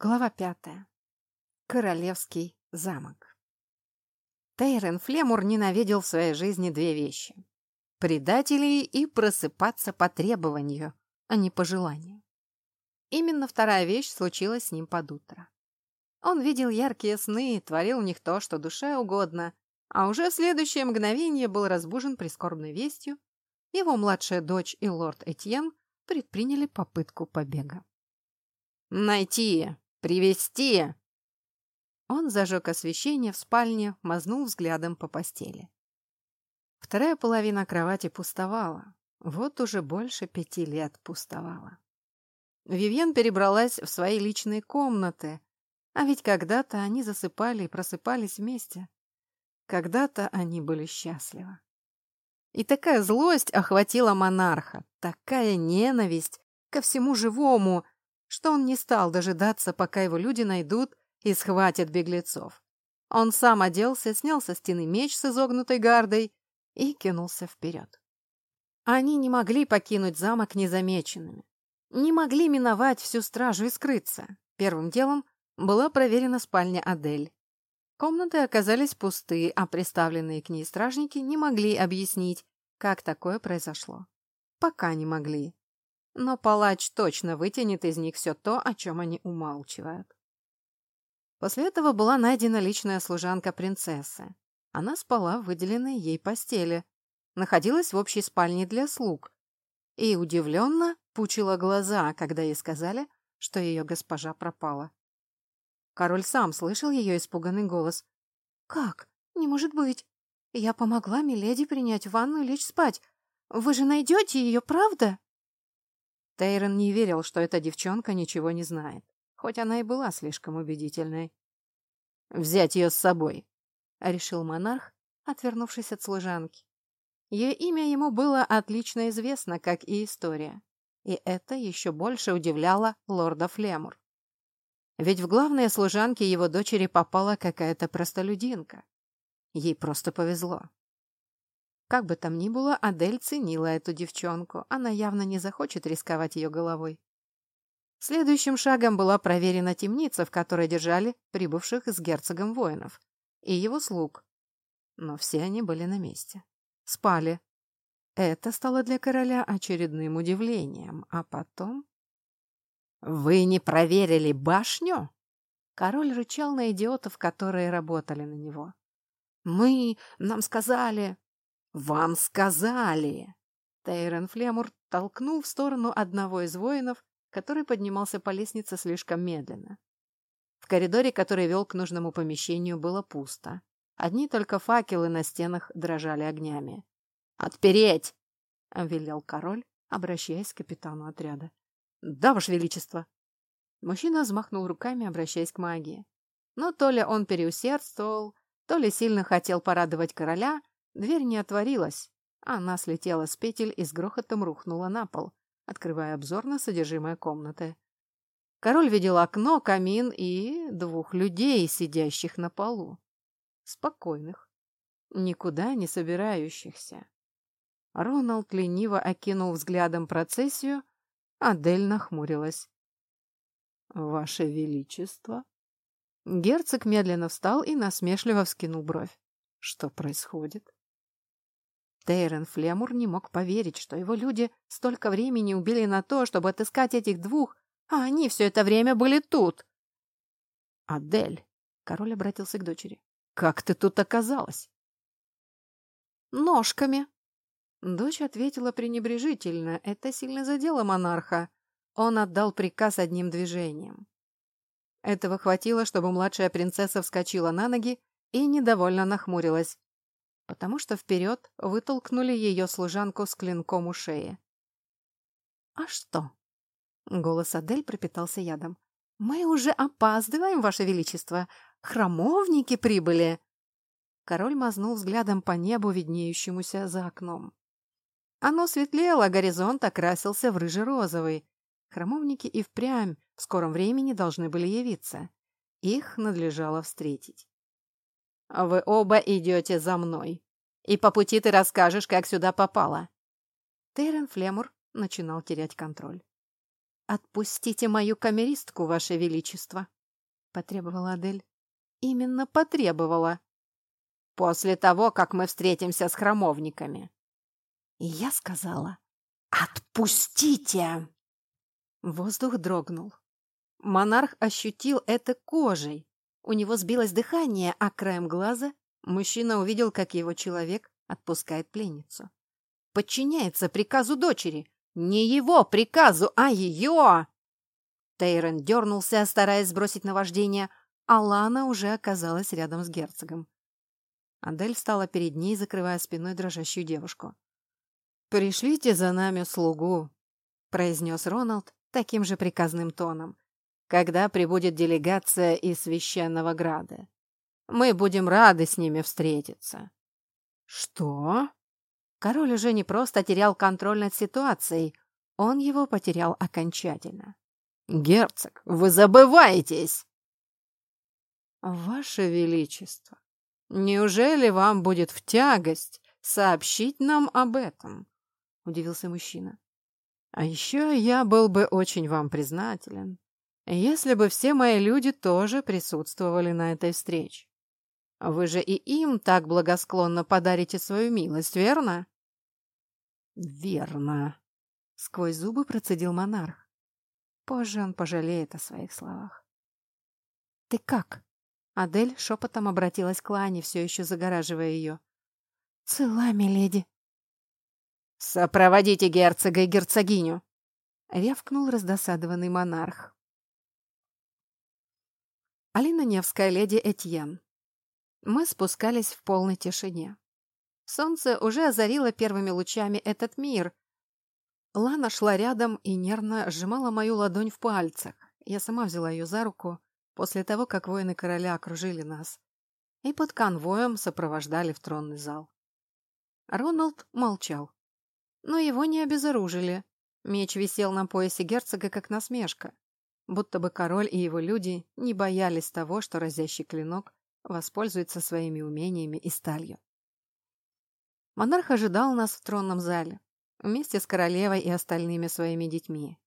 Глава пятая. Королевский замок. Тейрен Флемур ненавидел в своей жизни две вещи. Предателей и просыпаться по требованию, а не по желанию. Именно вторая вещь случилась с ним под утро. Он видел яркие сны и творил в них то, что душе угодно, а уже в следующее мгновение был разбужен прискорбной вестью. Его младшая дочь и лорд Этьен предприняли попытку побега. «Найти! Привести!» Он зажег освещение в спальне, мазнул взглядом по постели. Вторая половина кровати пустовала. Вот уже больше пяти лет пустовала. Вивьен перебралась в свои личные комнаты, а ведь когда-то они засыпали и просыпались вместе. Когда-то они были счастливы. И такая злость охватила монарха, такая ненависть ко всему живому, что он не стал дожидаться, пока его люди найдут и схватят беглецов. Он сам оделся, снял со стены меч с изогнутой гардой и кинулся вперед. Они не могли покинуть замок незамеченными, не могли миновать всю стражу и скрыться. Первым делом была проверена спальня Адель. Комнаты оказались пусты, а приставленные к ней стражники не могли объяснить, как такое произошло. Пока не могли. Но палач точно вытянет из них все то, о чем они умалчивают. После этого была найдена личная служанка принцессы. Она спала в выделенной ей постели, находилась в общей спальне для слуг и удивленно пучила глаза, когда ей сказали, что ее госпожа пропала. Король сам слышал ее испуганный голос. «Как? Не может быть! Я помогла Миледи принять ванну и лечь спать. Вы же найдете ее, правда?» Тейрон не верил, что эта девчонка ничего не знает хоть она и была слишком убедительной. «Взять ее с собой», — решил монарх, отвернувшись от служанки. Ее имя ему было отлично известно, как и история, и это еще больше удивляло лорда Флемур. Ведь в главные служанки его дочери попала какая-то простолюдинка. Ей просто повезло. Как бы там ни было, Адель ценила эту девчонку, она явно не захочет рисковать ее головой. Следующим шагом была проверена темница, в которой держали прибывших с герцогом воинов и его слуг. Но все они были на месте. Спали. Это стало для короля очередным удивлением. А потом... «Вы не проверили башню?» Король рычал на идиотов, которые работали на него. «Мы... Нам сказали...» «Вам сказали!» Тейрон Флемур толкнул в сторону одного из воинов, который поднимался по лестнице слишком медленно. В коридоре, который вел к нужному помещению, было пусто. Одни только факелы на стенах дрожали огнями. «Отпереть!» — велел король, обращаясь к капитану отряда. «Да, ваше величество!» Мужчина взмахнул руками, обращаясь к магии. Но то ли он переусердствовал, то ли сильно хотел порадовать короля, дверь не отворилась. Она слетела с петель и с грохотом рухнула на пол, открывая обзор на содержимое комнаты. Король видел окно, камин и двух людей, сидящих на полу. Спокойных, никуда не собирающихся. Роналд лениво окинул взглядом процессию, Адель нахмурилась. «Ваше Величество!» Герцог медленно встал и насмешливо вскинул бровь. «Что происходит?» Тейрен Флемур не мог поверить, что его люди столько времени убили на то, чтобы отыскать этих двух, а они все это время были тут. «Адель», — король обратился к дочери, — «как ты тут оказалась?» «Ножками». Дочь ответила пренебрежительно. Это сильно задело монарха. Он отдал приказ одним движением. Этого хватило, чтобы младшая принцесса вскочила на ноги и недовольно нахмурилась потому что вперед вытолкнули ее служанку с клинком у шеи. «А что?» — голос Адель пропитался ядом. «Мы уже опаздываем, Ваше Величество! Храмовники прибыли!» Король мазнул взглядом по небу, виднеющемуся за окном. Оно светлело, горизонт окрасился в рыже-розовый. Храмовники и впрямь в скором времени должны были явиться. Их надлежало встретить. Вы оба идете за мной. И по пути ты расскажешь, как сюда попала. Террен Флемур начинал терять контроль. «Отпустите мою камеристку, ваше величество», — потребовала Адель. «Именно потребовала. После того, как мы встретимся с храмовниками». И я сказала «Отпустите!» Воздух дрогнул. Монарх ощутил это кожей. У него сбилось дыхание, а краем глаза мужчина увидел, как его человек отпускает пленницу. Подчиняется приказу дочери. Не его приказу, а ее! Тейрон дернулся, стараясь сбросить наваждение, а Лана уже оказалась рядом с герцогом. Адель встала перед ней, закрывая спиной дрожащую девушку. «Пришлите за нами слугу», — произнес Роналд таким же приказным тоном, «когда прибудет делегация из Священного Града. Мы будем рады с ними встретиться». «Что?» Король уже не просто терял контроль над ситуацией, он его потерял окончательно. «Герцог, вы забываетесь!» «Ваше Величество, неужели вам будет в тягость сообщить нам об этом?» — удивился мужчина. «А еще я был бы очень вам признателен, если бы все мои люди тоже присутствовали на этой встрече. Вы же и им так благосклонно подарите свою милость, верно?» «Верно», — сквозь зубы процедил монарх. Позже он пожалеет о своих словах. «Ты как?» Адель шепотом обратилась к Лане, все еще загораживая ее. «Цела, миледи». «Сопроводите герцога и герцогиню!» — рявкнул раздосадованный монарх. Алина Невская, леди Этьен. Мы спускались в полной тишине. Солнце уже озарило первыми лучами этот мир. Лана шла рядом и нервно сжимала мою ладонь в пальцах. Я сама взяла ее за руку после того, как воины короля окружили нас и под конвоем сопровождали в тронный зал. Роналд молчал. Но его не обезоружили. Меч висел на поясе герцога, как насмешка. Будто бы король и его люди не боялись того, что разящий клинок воспользуется своими умениями и сталью. Монарх ожидал нас в тронном зале, вместе с королевой и остальными своими детьми.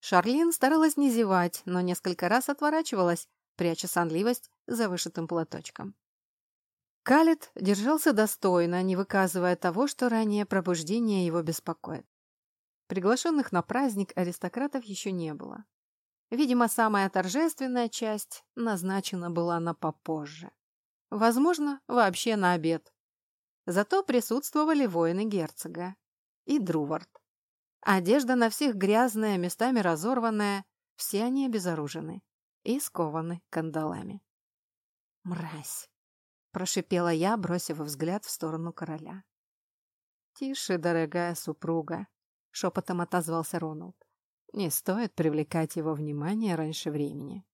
Шарлин старалась не зевать, но несколько раз отворачивалась, пряча сонливость за вышитым платочком. Калет держался достойно, не выказывая того, что ранее пробуждение его беспокоит. Приглашенных на праздник аристократов еще не было. Видимо, самая торжественная часть назначена была на попозже. Возможно, вообще на обед. Зато присутствовали воины герцога и Друвард. Одежда на всех грязная, местами разорванная, все они обезоружены и скованы кандалами. «Мразь!» — прошипела я, бросив взгляд в сторону короля. «Тише, дорогая супруга!» — шепотом отозвался Роналд. «Не стоит привлекать его внимание раньше времени».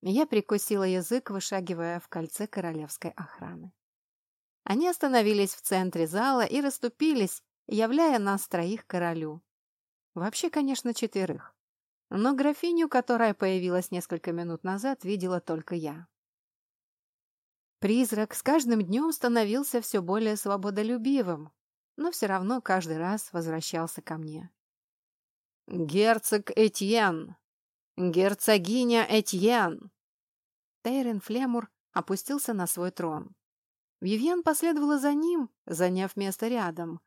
Я прикусила язык, вышагивая в кольце королевской охраны. Они остановились в центре зала и расступились, являя нас троих королю. Вообще, конечно, четверых. Но графиню, которая появилась несколько минут назад, видела только я. Призрак с каждым днем становился все более свободолюбивым, но все равно каждый раз возвращался ко мне. «Герцог Этьен! Герцогиня Этьен!» Тейрен Флемур опустился на свой трон. Вивьен последовала за ним, заняв место рядом,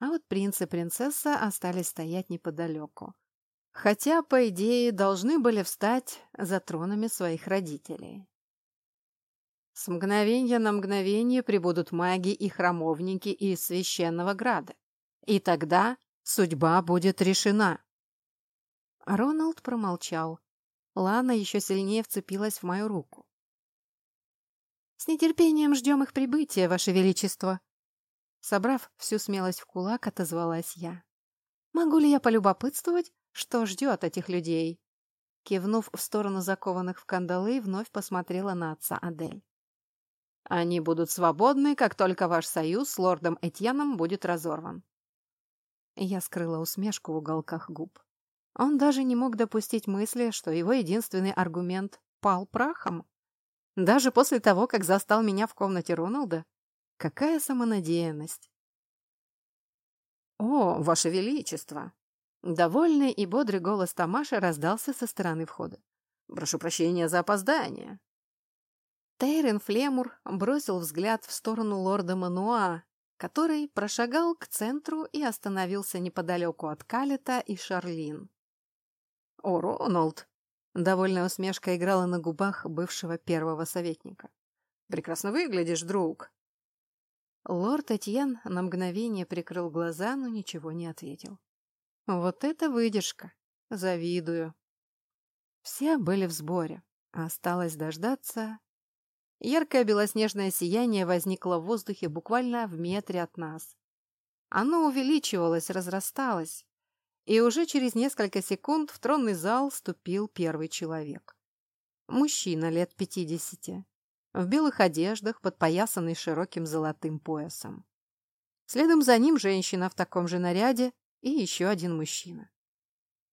а вот принц и принцесса остались стоять неподалеку. Хотя, по идее, должны были встать за тронами своих родителей. С мгновения на мгновение прибудут маги и храмовники из священного града. И тогда судьба будет решена. Роналд промолчал. Лана еще сильнее вцепилась в мою руку. «С нетерпением ждем их прибытия, Ваше Величество!» Собрав всю смелость в кулак, отозвалась я. «Могу ли я полюбопытствовать, что ждет этих людей?» Кивнув в сторону закованных в кандалы, вновь посмотрела на отца Адель. «Они будут свободны, как только ваш союз с лордом Этьеном будет разорван». Я скрыла усмешку в уголках губ. Он даже не мог допустить мысли, что его единственный аргумент пал прахом. Даже после того, как застал меня в комнате Роналда? Какая самонадеянность! «О, Ваше Величество!» Довольный и бодрый голос Тамаша раздался со стороны входа. «Прошу прощения за опоздание». Тейрен Флемур бросил взгляд в сторону лорда Мануа, который прошагал к центру и остановился неподалеку от Калета и Шарлин. «О, Роналд!» — довольная усмешка играла на губах бывшего первого советника. «Прекрасно выглядишь, друг!» Лорд Этьен на мгновение прикрыл глаза, но ничего не ответил. «Вот это выдержка! Завидую!» Все были в сборе. Осталось дождаться Яркое белоснежное сияние возникло в воздухе буквально в метре от нас. Оно увеличивалось, разрасталось, и уже через несколько секунд в тронный зал вступил первый человек. Мужчина лет пятидесяти, в белых одеждах, подпоясанный широким золотым поясом. Следом за ним женщина в таком же наряде и еще один мужчина.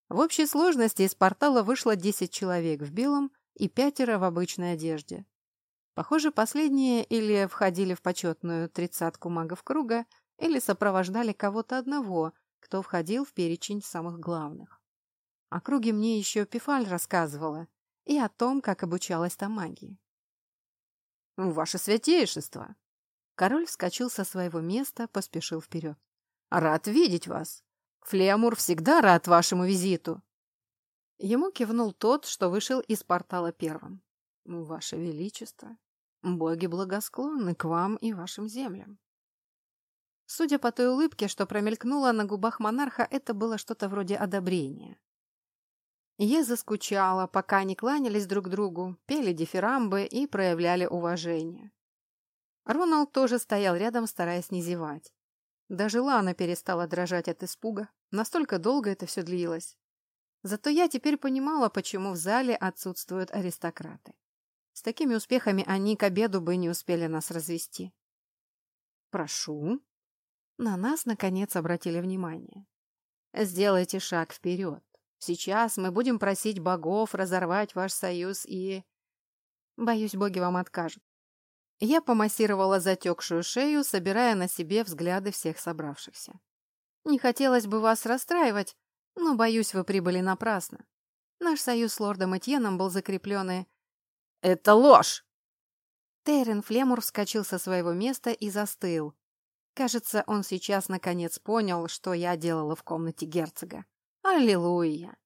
В общей сложности из портала вышло десять человек в белом и пятеро в обычной одежде. Похоже, последние или входили в почетную тридцатку магов круга, или сопровождали кого-то одного, кто входил в перечень самых главных. О круге мне еще Пифаль рассказывала и о том, как обучалась там магии. «Ваше святейшество!» Король вскочил со своего места, поспешил вперед. «Рад видеть вас! Флеамур всегда рад вашему визиту!» Ему кивнул тот, что вышел из портала первым. «Ваше Величество!» Боги благосклонны к вам и вашим землям. Судя по той улыбке, что промелькнула на губах монарха, это было что-то вроде одобрения. Я заскучала, пока они кланялись друг другу, пели дифирамбы и проявляли уважение. Роналд тоже стоял рядом, стараясь не зевать. Даже Лана перестала дрожать от испуга. Настолько долго это все длилось. Зато я теперь понимала, почему в зале отсутствуют аристократы. С такими успехами они к обеду бы не успели нас развести. «Прошу». На нас, наконец, обратили внимание. «Сделайте шаг вперед. Сейчас мы будем просить богов разорвать ваш союз и...» Боюсь, боги вам откажут. Я помассировала затекшую шею, собирая на себе взгляды всех собравшихся. Не хотелось бы вас расстраивать, но, боюсь, вы прибыли напрасно. Наш союз с лордом Этьеном был закреплен и «Это ложь!» Террен Флемур вскочил со своего места и застыл. Кажется, он сейчас наконец понял, что я делала в комнате герцога. Аллилуйя!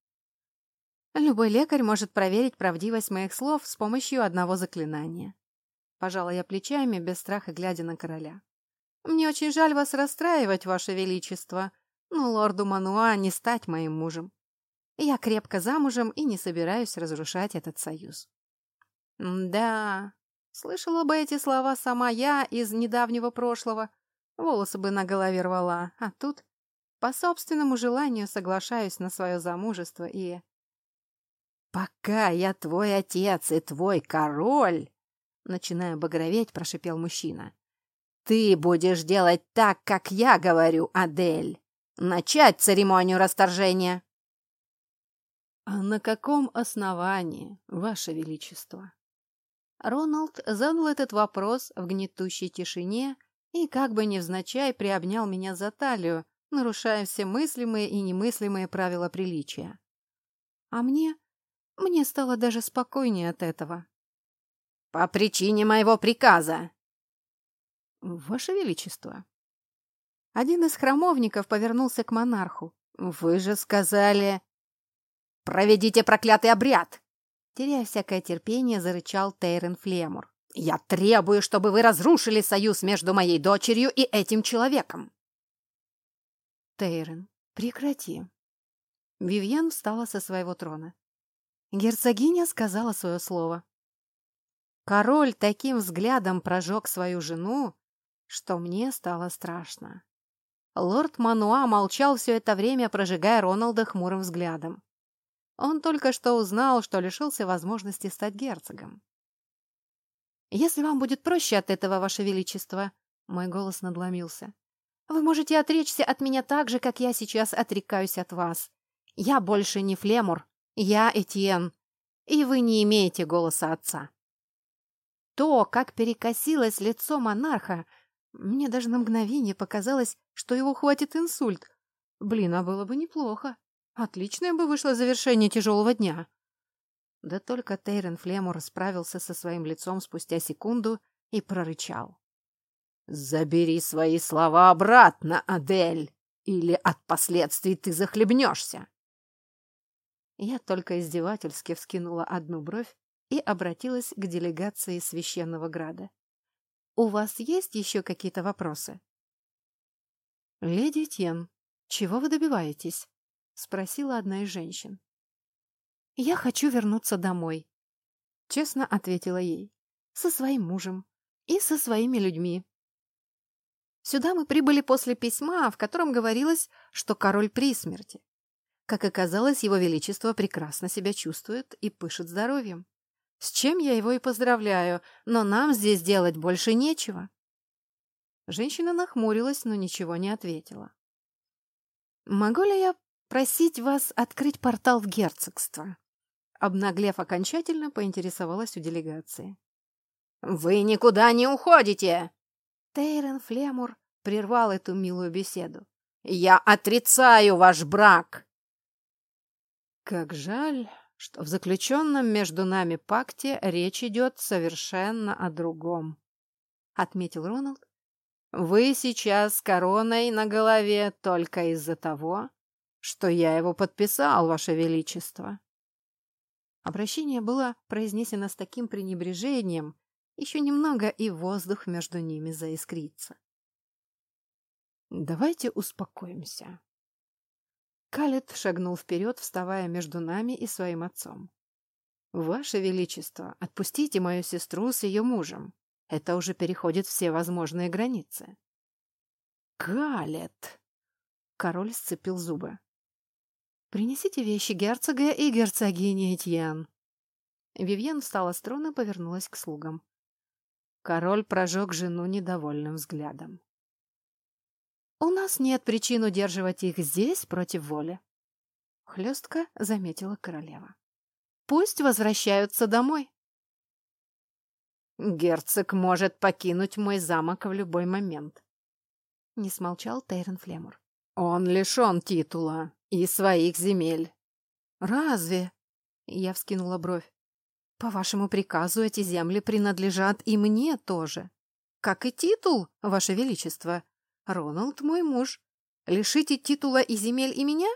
Любой лекарь может проверить правдивость моих слов с помощью одного заклинания. Пожала я плечами, без страха глядя на короля. Мне очень жаль вас расстраивать, ваше величество, но лорду Мануа не стать моим мужем. Я крепко замужем и не собираюсь разрушать этот союз. Да, слышала бы эти слова сама я из недавнего прошлого, волосы бы на голове рвала, а тут по собственному желанию соглашаюсь на свое замужество и... «Пока я твой отец и твой король!» Начиная багроветь, прошипел мужчина. «Ты будешь делать так, как я говорю, Адель! Начать церемонию расторжения!» «А на каком основании, Ваше Величество?» Роналд задал этот вопрос в гнетущей тишине и как бы невзначай приобнял меня за талию, нарушая все мыслимые и немыслимые правила приличия. А мне... мне стало даже спокойнее от этого. «По причине моего приказа!» «Ваше Величество!» Один из храмовников повернулся к монарху. «Вы же сказали...» «Проведите проклятый обряд!» Теряя всякое терпение, зарычал Тейрен Флемур. «Я требую, чтобы вы разрушили союз между моей дочерью и этим человеком!» «Тейрен, прекрати!» Вивьен встала со своего трона. Герцогиня сказала свое слово. Король таким взглядом прожег свою жену, что мне стало страшно. Лорд Мануа молчал все это время, прожигая Роналда хмурым взглядом. Он только что узнал, что лишился возможности стать герцогом. «Если вам будет проще от этого, Ваше Величество», — мой голос надломился, «вы можете отречься от меня так же, как я сейчас отрекаюсь от вас. Я больше не Флемур, я Этьен, и вы не имеете голоса отца». То, как перекосилось лицо монарха, мне даже на мгновение показалось, что его хватит инсульт. Блин, а было бы неплохо. Отличное бы вышло завершение тяжелого дня. Да только Тейрен Флемур справился со своим лицом спустя секунду и прорычал. «Забери свои слова обратно, Адель, или от последствий ты захлебнешься!» Я только издевательски вскинула одну бровь и обратилась к делегации Священного Града. «У вас есть еще какие-то вопросы?» «Леди Тен, чего вы добиваетесь?» — спросила одна из женщин. «Я хочу вернуться домой», — честно ответила ей, «со своим мужем и со своими людьми. Сюда мы прибыли после письма, в котором говорилось, что король при смерти. Как оказалось, его величество прекрасно себя чувствует и пышет здоровьем. С чем я его и поздравляю, но нам здесь делать больше нечего. Женщина нахмурилась, но ничего не ответила. «Могу ли я просить вас открыть портал в герцогство?» Обнаглев окончательно, поинтересовалась у делегации. «Вы никуда не уходите!» Тейрен Флемур прервал эту милую беседу. «Я отрицаю ваш брак!» Как жаль, что в заключенном между нами пакте речь идет совершенно о другом, — отметил Роналд. Вы сейчас с короной на голове только из-за того, что я его подписал, Ваше Величество. Обращение было произнесено с таким пренебрежением, еще немного, и воздух между ними заискрится. Давайте успокоимся. Калет шагнул вперед, вставая между нами и своим отцом. «Ваше Величество, отпустите мою сестру с ее мужем. Это уже переходит все возможные границы». «Калет!» Король сцепил зубы. «Принесите вещи герцога и герцогини Этьен». Вивьен встала с трона и повернулась к слугам. Король прожег жену недовольным взглядом. «У нас нет причин удерживать их здесь против воли», — хлестко заметила королева. «Пусть возвращаются домой». «Герцог может покинуть мой замок в любой момент», — не смолчал Тейрон Флемур. «Он лишен титула и своих земель». «Разве?» — я вскинула бровь. «По вашему приказу эти земли принадлежат и мне тоже. Как и титул, ваше величество. Роналд мой муж. Лишите титула и земель и меня?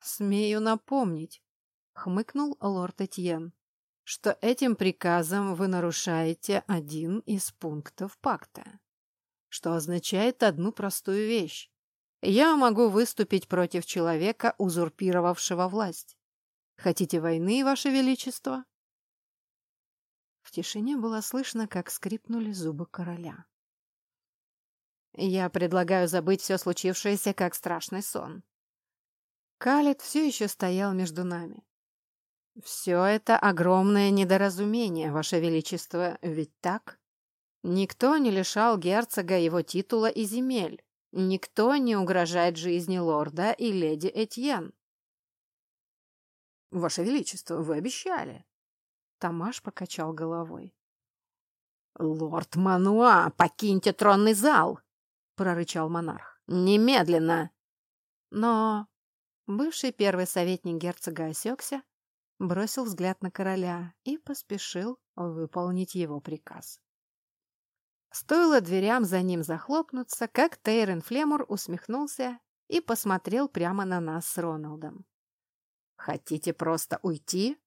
Смею напомнить, хмыкнул лорд Этьен, что этим приказом вы нарушаете один из пунктов пакта, что означает одну простую вещь. Я могу выступить против человека, узурпировавшего власть. Хотите войны, Ваше Величество?» В тишине было слышно, как скрипнули зубы короля. Я предлагаю забыть все случившееся, как страшный сон. Калет все еще стоял между нами. Все это огромное недоразумение, Ваше Величество, ведь так? Никто не лишал герцога его титула и земель. Никто не угрожает жизни лорда и леди Этьен. Ваше Величество, вы обещали. Тамаш покачал головой. «Лорд Мануа, покиньте тронный зал!» — прорычал монарх. «Немедленно!» Но бывший первый советник герцога осекся, бросил взгляд на короля и поспешил выполнить его приказ. Стоило дверям за ним захлопнуться, как Тейрен Флемур усмехнулся и посмотрел прямо на нас с Роналдом. «Хотите просто уйти?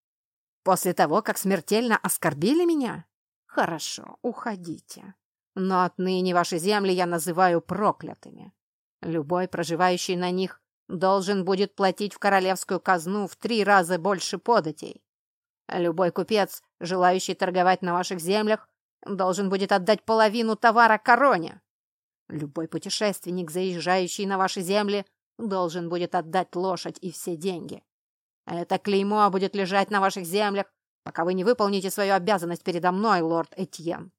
После того, как смертельно оскорбили меня? Хорошо, уходите. Но отныне ваши земли я называю проклятыми. Любой, проживающий на них, должен будет платить в королевскую казну в три раза больше податей. Любой купец, желающий торговать на ваших землях, должен будет отдать половину товара короне. Любой путешественник, заезжающий на ваши земли, должен будет отдать лошадь и все деньги. Это клеймо будет лежать на ваших землях, пока вы не выполните свою обязанность передо мной, лорд Этьен.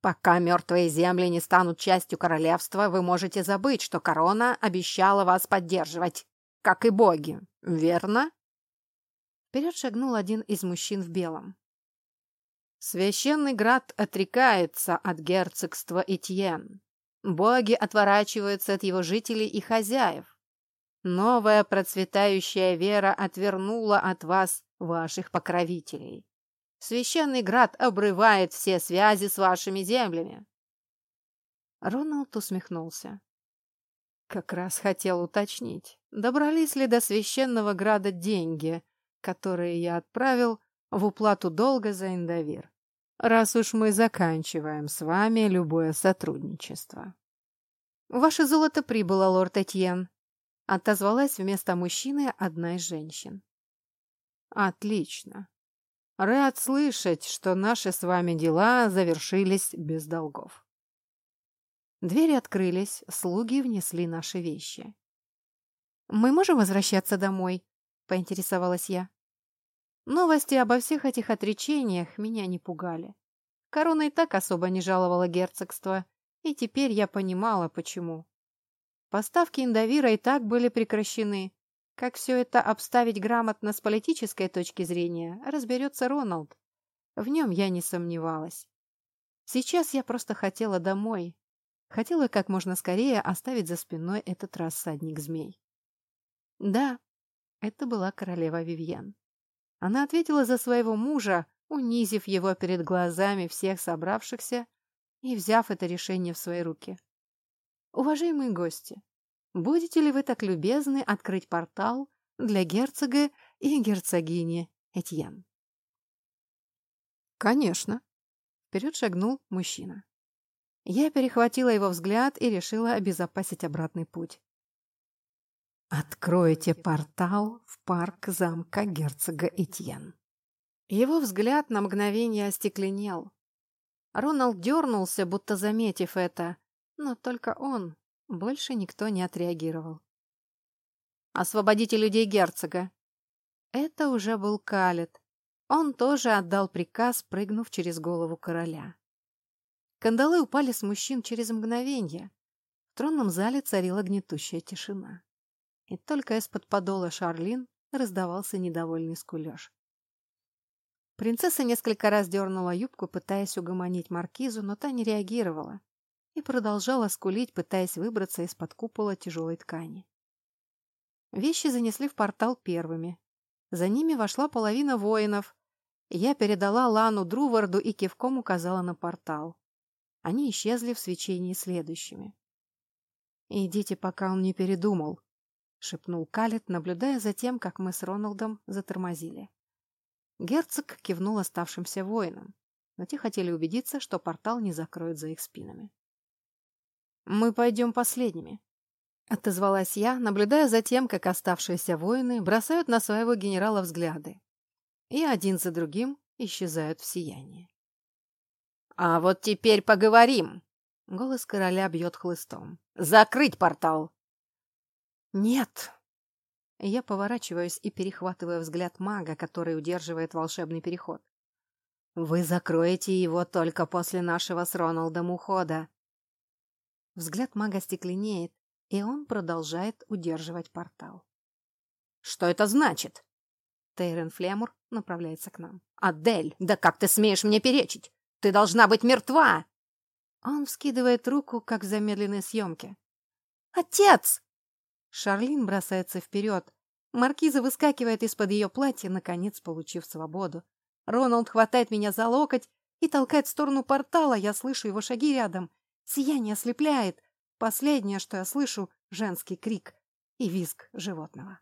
Пока мертвые земли не станут частью королевства, вы можете забыть, что корона обещала вас поддерживать, как и боги, верно?» Вперед шагнул один из мужчин в белом. «Священный град отрекается от герцогства Этьен. Боги отворачиваются от его жителей и хозяев. Новая процветающая вера отвернула от вас ваших покровителей. Священный град обрывает все связи с вашими землями. Роналд усмехнулся. Как раз хотел уточнить, добрались ли до священного града деньги, которые я отправил в уплату долга за Индовир, раз уж мы заканчиваем с вами любое сотрудничество. «Ваше золото прибыло, лорд Этьен», — отозвалась вместо мужчины одна из женщин. «Отлично. Рад слышать, что наши с вами дела завершились без долгов». Двери открылись, слуги внесли наши вещи. «Мы можем возвращаться домой?» — поинтересовалась я. Новости обо всех этих отречениях меня не пугали. Корона и так особо не жаловала герцогство, и теперь я понимала, почему. Поставки индовира и так были прекращены. Как все это обставить грамотно с политической точки зрения, разберется Роналд. В нем я не сомневалась. Сейчас я просто хотела домой, Хотела как можно скорее оставить за спиной этот рассадник змей. Да, это была королева Вивьен. Она ответила за своего мужа, унизив его перед глазами всех собравшихся и взяв это решение в свои руки. Уважаемые гости, будете ли вы так любезны открыть портал для герцога и герцогини Этьен? Конечно. Вперед шагнул мужчина. Я перехватила его взгляд и решила обезопасить обратный путь. «Откройте портал в парк замка герцога Этьен». Его взгляд на мгновение остекленел. Роналд дернулся, будто заметив это, но только он, больше никто не отреагировал. «Освободите людей герцога!» Это уже был Калет. Он тоже отдал приказ, прыгнув через голову короля. Кандалы упали с мужчин через мгновенье. В тронном зале царила гнетущая тишина. И только из-под подола Шарлин раздавался недовольный скулеж. Принцесса несколько раз дернула юбку, пытаясь угомонить маркизу, но та не реагировала и продолжала скулить, пытаясь выбраться из-под купола тяжелой ткани. Вещи занесли в портал первыми. За ними вошла половина воинов. Я передала Лану Друварду и кивком указала на портал. Они исчезли в свечении следующими. «Идите, пока он не передумал», — шепнул Калет, наблюдая за тем, как мы с Роналдом затормозили. Герцог кивнул оставшимся воинам, но те хотели убедиться, что портал не закроют за их спинами. «Мы пойдем последними», — отозвалась я, наблюдая за тем, как оставшиеся воины бросают на своего генерала взгляды и один за другим исчезают в сиянии. «А вот теперь поговорим!» Голос короля бьет хлыстом. «Закрыть портал!» «Нет!» Я поворачиваюсь и перехватываю взгляд мага, который удерживает волшебный переход. «Вы закроете его только после нашего с Роналдом ухода!» Взгляд мага стекленеет, и он продолжает удерживать портал. «Что это значит?» Тейрен Флемур направляется к нам. «Адель, да как ты смеешь мне перечить? Ты должна быть мертва!» Он вскидывает руку, как в замедленной съемке. «Отец!» Шарлин бросается вперед. Маркиза выскакивает из-под ее платья, наконец получив свободу. Роналд хватает меня за локоть и толкает в сторону портала. Я слышу его шаги рядом. Сияние ослепляет. Последнее, что я слышу — женский крик и визг животного.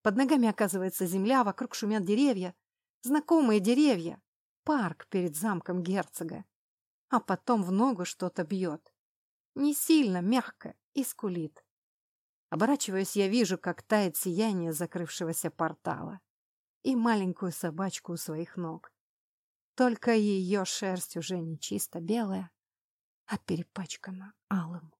Под ногами оказывается земля, вокруг шумят деревья. Знакомые деревья парк перед замком герцога. А потом в ногу что-то бьет. Не сильно, мягко и скулит. Оборачиваясь, я вижу, как тает сияние закрывшегося портала и маленькую собачку у своих ног. Только ее шерсть уже не чисто белая, а перепачкана алым.